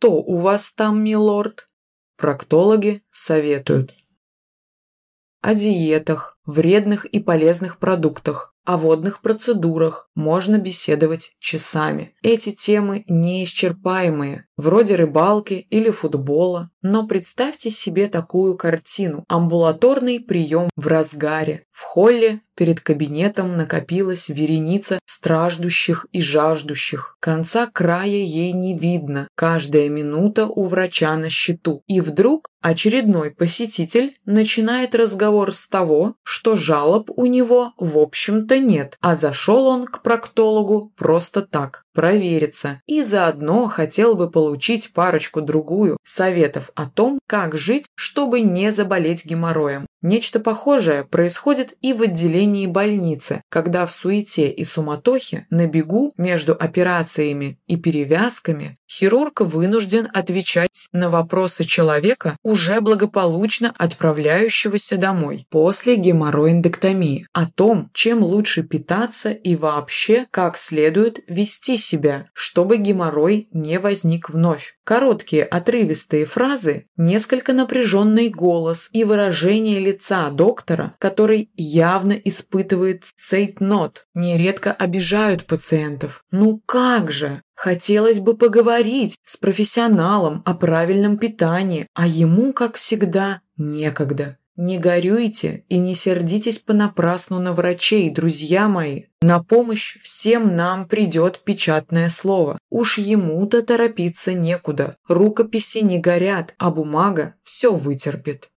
Что у вас там, милорд? Проктологи советуют. О диетах, вредных и полезных продуктах, о водных процедурах можно беседовать часами. Эти темы неисчерпаемые, вроде рыбалки или футбола. Но представьте себе такую картину. Амбулаторный прием в разгаре. В холле перед кабинетом накопилась вереница страждущих и жаждущих. Конца края ей не видно. Каждая минута у врача на счету. И вдруг очередной посетитель начинает разговор с того, что жалоб у него в общем-то нет, а зашел он к проктологу просто так провериться и заодно хотел бы получить парочку-другую советов о том, как жить, чтобы не заболеть геморроем. Нечто похожее происходит и в отделении больницы, когда в суете и суматохе на бегу между операциями и перевязками хирург вынужден отвечать на вопросы человека, уже благополучно отправляющегося домой после геморроиндектомии, о том, чем лучше питаться и вообще как следует вести себя, чтобы геморрой не возник вновь. Короткие отрывистые фразы, несколько напряженный голос и выражение лица доктора, который явно испытывает цейтнот, нередко обижают пациентов. Ну как же? Хотелось бы поговорить с профессионалом о правильном питании, а ему, как всегда, некогда. Не горюйте и не сердитесь понапрасну на врачей, друзья мои. На помощь всем нам придет печатное слово. Уж ему-то торопиться некуда. Рукописи не горят, а бумага все вытерпит.